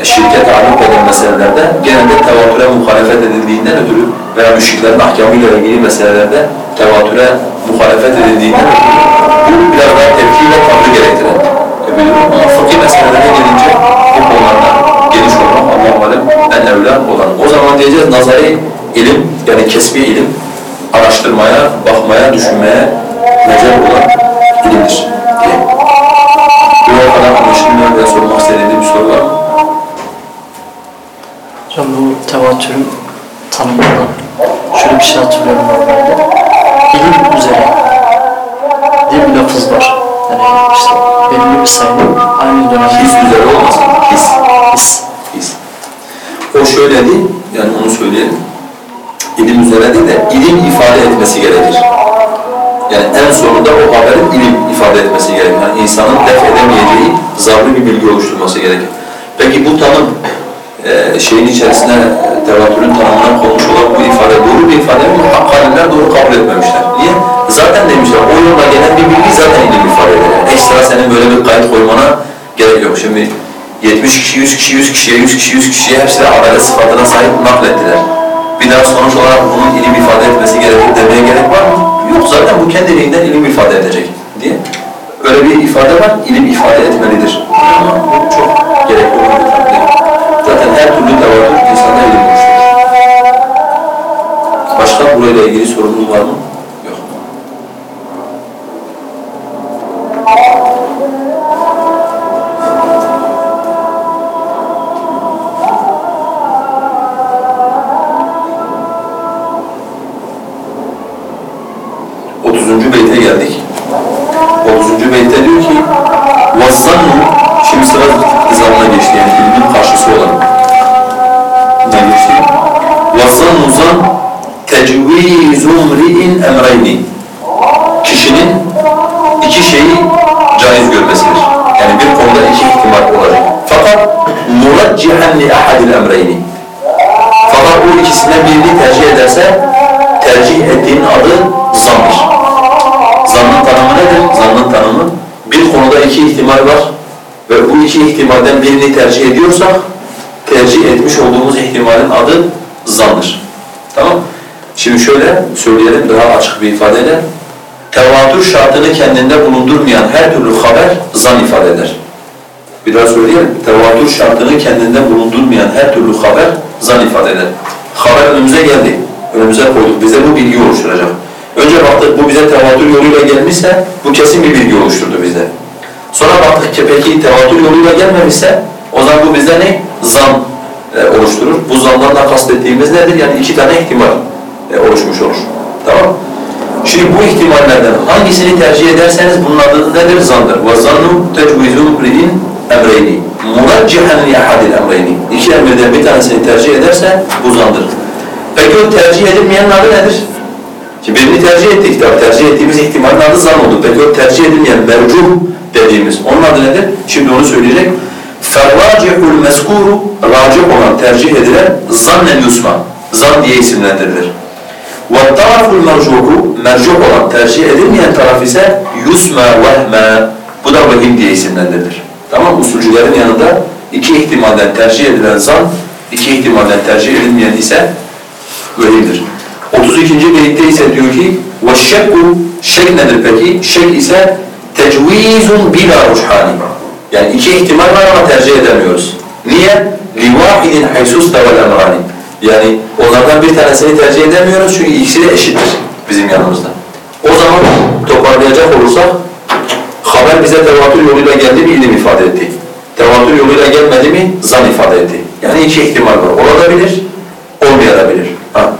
e, şirke taalluk eden meselelerde genelde tevatüre muhalefet edildiğinden ötürü veya müşriklerin ahkamıyla ilgili meselelerde tevatüre muhalefet edildiğinden ötürü bu biraz daha tepki ve tavrı gerektiren e, fıkhi meselelere gelince bu konularda geniş olmak Allah-u Alem en evla olan. O zaman diyeceğiz nazari ilim yani kesbi ilim araştırmaya, bakmaya, düşünmeye mecel olan ilimdir diye. Bu kadar anlaşılmıyor veya sormak istediğiniz bir soru var mı? Hocam bu tevatürün tanımında şöyle bir şey hatırlıyorum normalde. İlim üzere diye bir lafız var. Yani işte belirli bir sayının aynı dönemde His üzere olmasın, his. his. His. O şöyle değil, yani onu söyleyelim. İlim üzere değil de ilim ifade etmesi gerekir. Yani en sonunda o haberin ilim ifade etmesi gerekir. Yani insanın def edemeyeceği zarlı bir bilgi oluşturması gerekir. Peki bu tanım e, şeyin içerisine tevatürün tanımına konmuş olan bu ifade doğru bir ifade mi? Hakkaniler doğru kabul etmemişler. Niye? Zaten demişler o yolla gelen bir bilgi zaten ilim ifade eder. Yani ekstra senin böyle bir kayıt koymana gerek yok. Şimdi 70 kişi, 100 kişi, 100 kişiye, 100 kişi, 100 kişiye hepsi de adalet sıfatına sahip naklettiler. Bir daha sonuç olarak bunun ilim ifade etmesi gerekir demeye gerek var mı? Yok zaten bu kendiliğinden ilim ifade edecek diye. Öyle bir ifade var, ilim ifade etmelidir. Ama bu çok gerekli olan bir. Zaten her türlü tevatür insanda ilim oluşturur. Başka burayla ilgili sorunuz var mı? Birini tercih ediyorsak tercih etmiş olduğumuz ihtimalin adı zandır. Tamam? Şimdi şöyle söyleyelim daha açık bir ifadeyle. Tevatür şartını kendinde bulundurmayan her türlü haber zan ifade eder. Bir daha söyleyelim. Tevatür şartını kendinde bulundurmayan her türlü haber zan ifade eder. Haber önümüze geldi. Önümüze koyduk. Bize bu bilgi oluşturacak. Önce baktık bu bize tevatür yoluyla gelmişse bu kesin bir bilgi oluşturdu bizde. Sonra baktık ki peki tevatür yoluyla gelmemişse o zaman bu bizde ne? Zan e, oluşturur. Bu zandan da kastettiğimiz nedir? Yani iki tane ihtimal e, oluşmuş olur. Tamam Şimdi bu ihtimallerden hangisini tercih ederseniz bunun adı nedir? Zandır. وَظَنُّ تَجْوِزُ مْرِئِنْ اَمْرَيْنِ مُرَجِّحًا لِيَحَدِ الْاَمْرَيْنِ İki emirden bir tanesini tercih ederse bu zandır. Peki o tercih edilmeyenin adı nedir? Şimdi birini tercih ettik tabi tercih ettiğimiz ihtimalin adı zan oldu. Peki o tercih edilmeyen mercuh dediğimiz onun adı nedir? Şimdi onu söyleyecek. فَالرَّاجِحُ الْمَذْكُورُ Racih olan, tercih edilen zannen yusma. Zan diye isimlendirilir. وَالْتَرَفُ الْمَرْجُوكُ Mercuh olan, tercih edilmeyen taraf ise yusma vehme. Bu da vehim diye isimlendirilir. Tamam Usulcülerin yanında iki ihtimalden tercih edilen zan, iki ihtimalden tercih edilmeyen ise vehimdir. 32. beytte ise diyor ki وَالشَّكُّ Şek nedir peki? Şek ise tecvizun bila ruhani. Yani iki ihtimal var ama tercih edemiyoruz. Niye? Li Liwahidin haysus tevel emrani. Yani onlardan bir tanesini tercih edemiyoruz çünkü ikisi de eşittir bizim yanımızda. O zaman toparlayacak olursak haber bize tevatür yoluyla geldi mi ilim ifade etti. Tevatür yoluyla gelmedi mi zan ifade etti. Yani iki ihtimal var. Olabilir, olmayabilir. Ha.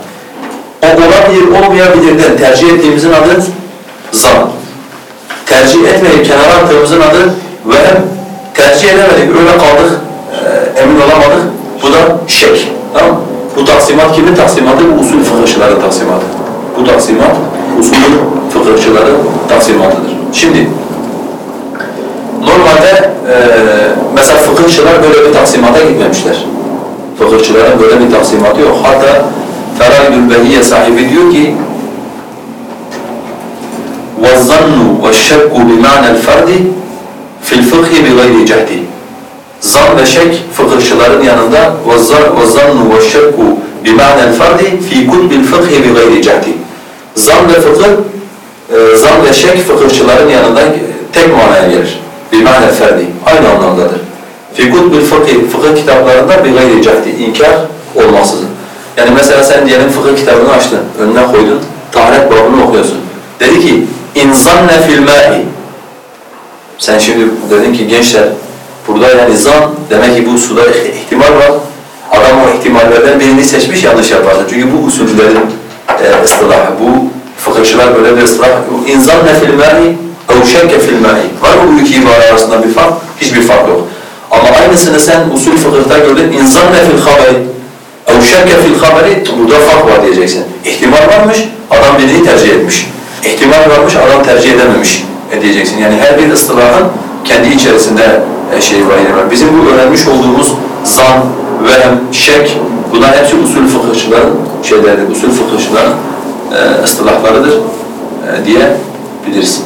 O olabilir, olmayabilirden tercih ettiğimizin adı zan. Tercih etmeyip kenara attığımızın adı vehem. Tercih edemedik, öyle kaldık, e, emin olamadık. Bu da şek. Tamam? Bu taksimat kimin taksimatı? Bu usul fıkıhçıların taksimatı. Bu taksimat usul fıkıhçıların taksimatıdır. Şimdi normalde e, mesela fıkıhçılar böyle bir taksimata gitmemişler. Fıkıhçıların böyle bir taksimatı yok. Hatta Feraidül Behiyye sahibi diyor ki وَالظَّنُّ وَالشَّكُّ بِمَعْنَى الْفَرْدِ فِي الْفِقْهِ بِغَيْرِ جَهْدِ Zan ve şek fıkıhçıların yanında وَالظَّنُّ وَالشَّكُّ بِمَعْنَى الْفَرْدِ فِي كُتْبِ الْفِقْهِ بِغَيْرِ جَهْدِ Zan ve fıkıh, e, zan ve şek fıkıhçıların yanında tek manaya gelir. بِمَعْنَى الْفَرْدِ Aynı anlamdadır. فِي كُتْبِ الْفِقْهِ Fıkıh kitaplarında بِغَيْرِ جَهْدِ İnkar olmaksızın. Yani mesela sen diyelim fıkıh kitabını açtın, önüne koydun, taharet babını okuyorsun. Dedi ki, اِنْ زَنَّ فِي الْمَاءِ Sen şimdi dedin ki gençler, burada yani zan, demek ki bu suda ihtimal var. Adam o ihtimallerden birini seçmiş, yanlış yaparsın. Çünkü bu usulcülerin e, ıstılahı, bu fıkıhçılar böyle bir ıslah. اِنْ زَنَّ فِي الْمَاءِ اَوْ شَكَّ فِي الْمَاءِ Var mı bu iki ibare arasında bir fark? Hiçbir fark yok. Ama aynısını sen usul fıkıhta gördün, اِنْ زَنَّ فِي الْخَبَرِ اَوْ شَكَّ فِي الْخَبَرِ Burada fark var diyeceksin. İhtimal varmış, adam birini tercih etmiş. İhtimal varmış, adam tercih edememiş e diyeceksin. Yani her bir ıstılahın kendi içerisinde şey var. Yani bizim bu öğrenmiş olduğumuz zan, vehem, şek, bunlar hepsi usul fıkıhçıların şeyleridir, usul fıkıhçıların e, ıstılahlarıdır e, diyebiliriz.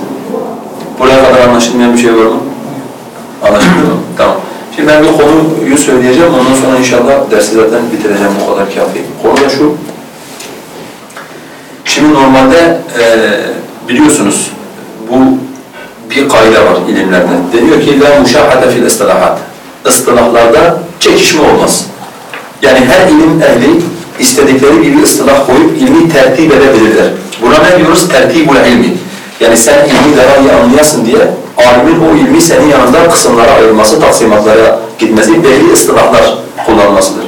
Buraya kadar anlaşılmayan bir şey var mı? Anlaşıldı mı? Tamam. Şimdi ben bir konuyu söyleyeceğim, ondan sonra inşallah dersi zaten bitireceğim bu kadar kafi. Konu da şu, şimdi normalde e, biliyorsunuz bu bir kaide var ilimlerde. Deniyor ki la muşahhate fil istilahat. Istilahlarda çekişme olmaz. Yani her ilim ehli istedikleri gibi ıstılah koyup ilmi tertip edebilirler. Buna ne diyoruz? Tertibul ilmi. Yani sen ilmi daha iyi anlayasın diye alimin o ilmi senin yanında kısımlara ayrılması, taksimatlara gitmesi, belli ıstılahlar kullanmasıdır.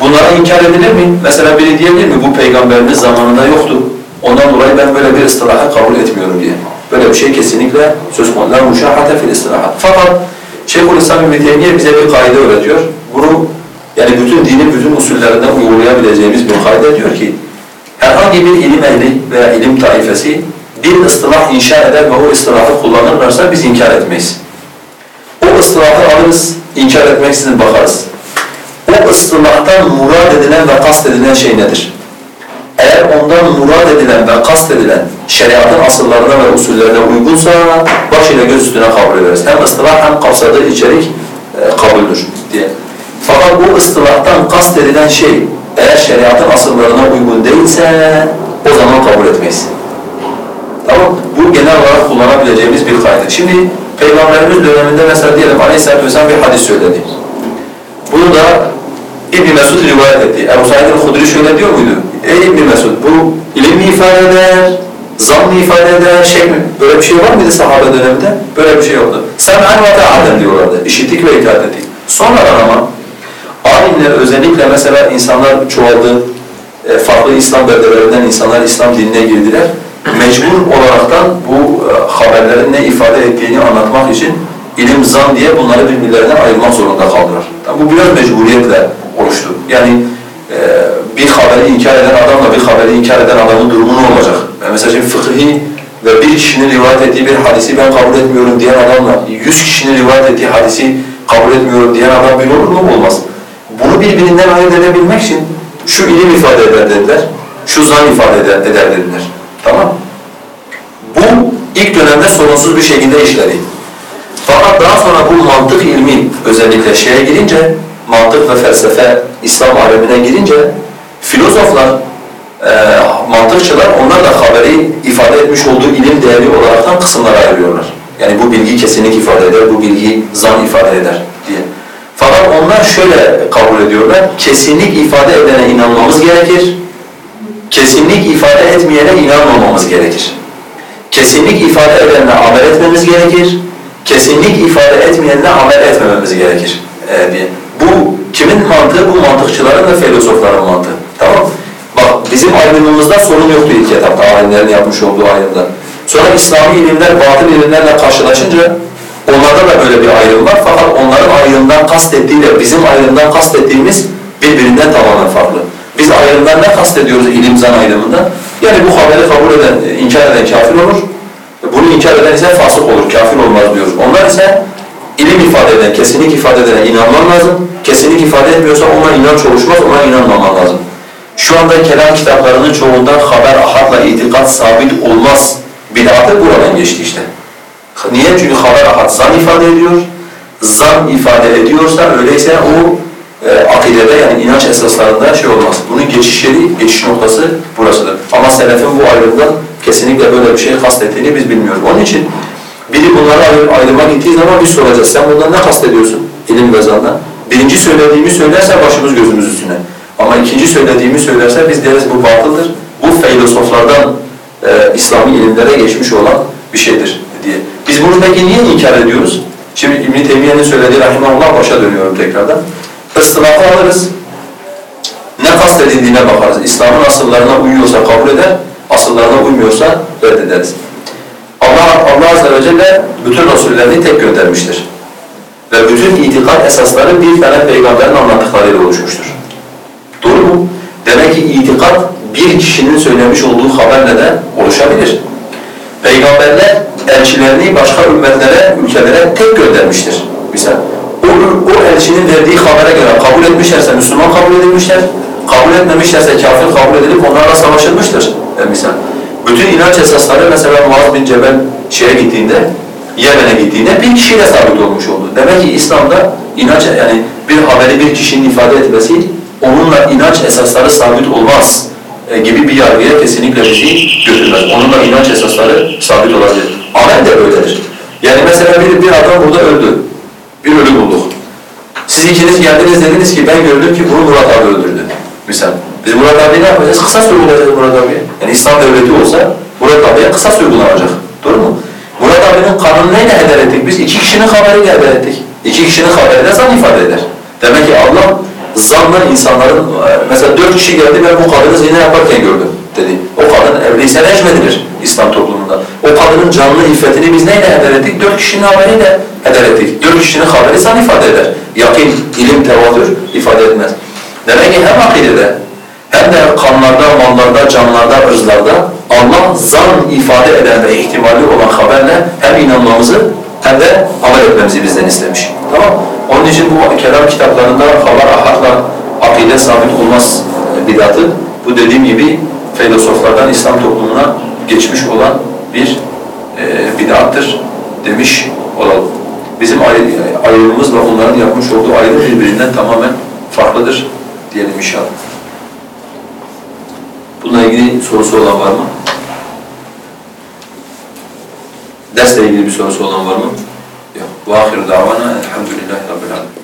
Bunlara inkar edilir mi? Mesela biri diyebilir mi? Bu peygamberimiz zamanında yoktu. Ondan dolayı ben böyle bir ıstılahı kabul etmiyorum diye. Böyle bir şey kesinlikle söz konusu. La muşahhate fil istilahat. Fakat Şeyhülislam İbn Teymiye bize bir kaide öğretiyor. Bunu yani bütün dinin bütün usullerinden uygulayabileceğimiz bir kaide diyor ki herhangi bir ilim ehli veya ilim taifesi bir ıstılah inşa eder ve o ıstılahı kullanırlarsa biz inkar etmeyiz. O ıstılahı alırız, inkar etmeksizin bakarız. O ıstılahtan murad edilen ve kast edilen şey nedir? Eğer ondan murad edilen ve kast edilen şeriatın asıllarına ve usullerine uygunsa baş ile göz üstüne kabul ederiz. Hem ıstılah hem kapsadığı içerik e, kabuldür diye. Fakat bu ıstılahtan kast edilen şey eğer şeriatın asıllarına uygun değilse o zaman kabul etmeyiz. Tamam Bu genel olarak kullanabileceğimiz bir kaydı. Şimdi Peygamberimiz döneminde mesela diyelim Aleyhisselatü Vesselam bir hadis söyledi. Bunu da İbn Mesud rivayet etti. Ebu Said el-Hudri şöyle diyor muydu? Ey İbn Mesud bu ilim ifade eder, mı ifade eder, şey mi? Böyle bir şey var mıydı sahabe döneminde? Böyle bir şey yoktu. Sen ve ta'aden diyorlardı. İşittik ve itaat ettik. Sonradan ama alimler özellikle mesela insanlar çoğaldı, e, farklı İslam beldelerinden insanlar İslam dinine girdiler. Mecbur olaraktan bu e, haberlerin ne ifade ettiğini anlatmak için ilim zan diye bunları birbirlerinden ayırmak zorunda kaldılar. bu biraz mecburiyetle oluştu. Yani e, bir haberi inkar eden adamla bir haberi inkar eden adamın durumu ne olacak? Yani mesela şimdi fıkhi ve bir kişinin rivayet ettiği bir hadisi ben kabul etmiyorum diyen adamla yüz kişinin rivayet ettiği hadisi kabul etmiyorum diyen adam bir olur mu? Olmaz. Bunu birbirinden ayırt edebilmek için şu ilim ifade eder dediler, şu zan ifade eder, eder dediler. Tamam Bu ilk dönemde sorunsuz bir şekilde işledi. Fakat daha sonra bu mantık ilmi özellikle şeye girince, mantık ve felsefe İslam alemine girince filozoflar, e, mantıkçılar onlar da haberi ifade etmiş olduğu ilim değeri olaraktan kısımlara ayırıyorlar. Yani bu bilgi kesinlik ifade eder, bu bilgi zan ifade eder diye. Fakat onlar şöyle kabul ediyorlar, kesinlik ifade edene inanmamız gerekir, kesinlik ifade etmeyene inanmamamız gerekir. Kesinlik ifade edenle amel etmemiz gerekir, kesinlik ifade etmeyenle amel etmememiz gerekir ee. Bu kimin mantığı? Bu mantıkçıların ve filozofların mantığı. Tamam? Bak bizim ayrımımızda sorun yoktu ilk etapta alimlerin yapmış olduğu ayrımda. Sonra İslami ilimler batıl ilimlerle karşılaşınca onlarda da böyle bir ayrım var fakat onların ayrımdan kastettiğiyle bizim ayrımdan kastettiğimiz birbirinden tamamen farklı. Biz ayrımdan ne kastediyoruz ilim zan ayrımında? Yani bu haberi kabul eden, inkar eden kafir olur. Bunu inkar eden ise fasık olur, kafir olmaz diyoruz. Onlar ise ilim ifade eden, kesinlik ifade edene inanman lazım. Kesinlik ifade etmiyorsa ona inanç oluşmaz, ona inanmaman lazım. Şu anda kelam kitaplarının çoğunda haber ahadla itikat sabit olmaz. Bid'atı buradan geçti işte. Niye? Çünkü haber ahad zan ifade ediyor. Zan ifade ediyorsa öyleyse o e, akidede yani inanç esaslarında şey olmaz. Bunun geçiş yeri, geçiş noktası burasıdır. Ama selefin bu ayrımdan kesinlikle böyle bir şey kastettiğini biz bilmiyoruz. Onun için biri bunları ayrıma gittiği zaman biz soracağız. Sen bundan ne kastediyorsun ilim ve? Birinci söylediğimi söylerse başımız gözümüz üstüne. Ama ikinci söylediğimi söylerse biz deriz bu batıldır. Bu filozoflardan e, İslami ilimlere geçmiş olan bir şeydir diye. Biz bunu peki niye inkar ediyoruz? Şimdi İbn-i Teymiye'nin söylediği rahimahullah başa dönüyorum tekrardan. Istilafı alırız. Ne kastedildiğine bakarız. İslam'ın asıllarına uyuyorsa kabul eder, asıllarına uymuyorsa reddederiz. Allah, Allah Azze ve Celle bütün Resullerini tek göndermiştir. Ve bütün itikat esasları bir tane peygamberin anlattıklarıyla oluşmuştur. Doğru mu? Demek ki itikat bir kişinin söylemiş olduğu haberle de oluşabilir. Peygamberler elçilerini başka ümmetlere, ülkelere tek göndermiştir. Misal o, o elçinin verdiği habere göre kabul etmişlerse Müslüman kabul edilmişler, kabul etmemişlerse kafir kabul edilip onlarla savaşılmıştır. E, misal. Bütün inanç esasları mesela Muaz bin Cebel şeye gittiğinde, Yemen'e gittiğinde bir kişiyle sabit olmuş oldu. Demek ki İslam'da inanç yani bir haberi bir kişinin ifade etmesi onunla inanç esasları sabit olmaz e, gibi bir yargıya kesinlikle bizi götürmez. Onunla inanç esasları sabit olabilir. Amel de öyledir. Yani mesela bir, bir adam burada öldü. Bir ölü bulduk. Siz ikiniz geldiniz dediniz ki ben gördüm ki bunu Murat abi öldürdü. Misal. Biz Murat abi ne yapacağız? Kısas uygulayacağız Murat abiye. Yani İslam devleti olsa Murat abiye kısas uygulanacak. Doğru mu? Murat abinin kanunu neyle heder ettik? Biz iki kişinin haberiyle heder ettik. İki kişinin haberi de zan ifade eder. Demek ki Allah zanla insanların, mesela dört kişi geldi ben bu kadını zina yaparken gördüm dedi. O kadın evliyse recmedilir İslam toplumunda. O kadının canlı iffetini biz neyle heder ettik? Dört kişinin haberiyle heder ettik. Dört kişinin haberi zan ifade eder. Yakin, ilim, tevatür ifade etmez. Demek ki hem akidede hem de kanlarda, mallarda, canlarda, ırzlarda Allah zan ifade eden ve ihtimali olan haberle hem inanmamızı hem de amel etmemizi bizden istemiş. Tamam Onun için bu kelam kitaplarında haber ahadla akide sabit olmaz bidatı. Bu dediğim gibi filozoflardan İslam toplumuna geçmiş olan bir e, bidattır demiş olalım. Bizim ayrımımızla onların yapmış olduğu ayrım birbirinden tamamen farklıdır diyelim inşallah. Bununla ilgili sorusu olan var mı? Dersle ilgili bir sorusu olan var mı? Yok. Vahir davana elhamdülillahi rabbil alemin.